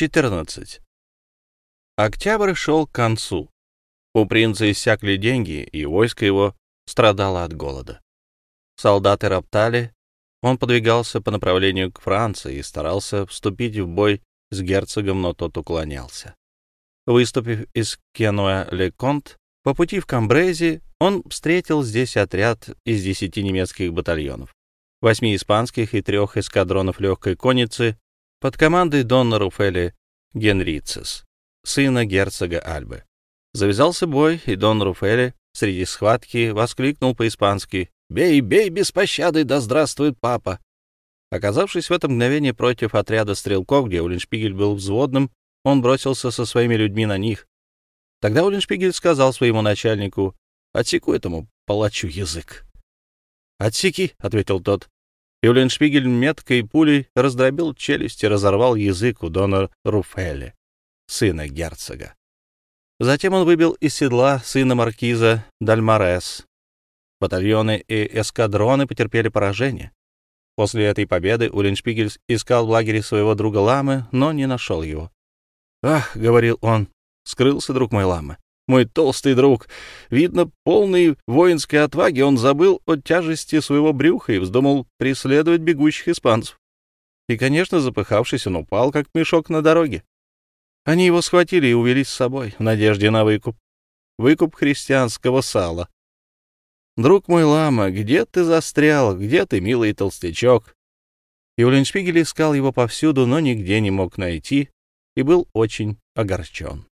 14. Октябрь шел к концу. У принца иссякли деньги, и войско его страдало от голода. Солдаты роптали, он подвигался по направлению к Франции и старался вступить в бой с герцогом, но тот уклонялся. Выступив из Кенуэ-Леконт, по пути в Камбрези он встретил здесь отряд из десяти немецких батальонов, восьми испанских и трех эскадронов легкой конницы под командой Донна Руфели Генрицес, сына герцога Альбы. Завязался бой, и Дон Руфели среди схватки воскликнул по-испански «Бей, бей без пощады, да здравствует папа!» Оказавшись в это мгновение против отряда стрелков, где Уллиншпигель был взводным, он бросился со своими людьми на них. Тогда Уллиншпигель сказал своему начальнику «Отсеку этому палачу язык». «Отсеки», — ответил тот, и Уллиншпигель меткой пулей раздробил челюсть и разорвал язык у Дона Руфели, сына герцога. Затем он выбил из седла сына маркиза Дальмарес. Батальоны и эскадроны потерпели поражение. После этой победы Уллиншпигель искал в лагере своего друга Ламы, но не нашел его. «Ах», — говорил он, — скрылся друг мой Ламы мой толстый друг. Видно, полный воинской отваги он забыл о тяжести своего брюха и вздумал преследовать бегущих испанцев. И, конечно, запыхавшись, он упал, как мешок на дороге. Они его схватили и увели с собой, в надежде на выкуп. Выкуп христианского сала. «Друг мой лама, где ты застрял? Где ты, милый толстячок?» Юлиншпигель искал его повсюду, но нигде не мог найти и был очень огорчен.